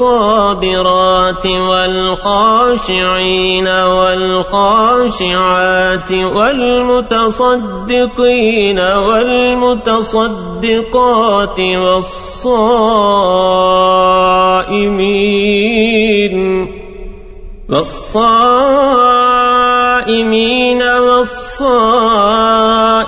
والصابرات والخاشعين والخاشعات والمتصدقين والمتصدقات والصائمين والصائمين